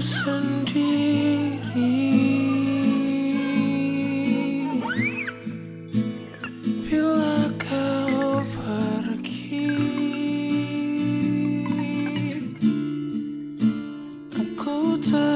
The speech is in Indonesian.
sendiri. Bila kau pergi Aku tak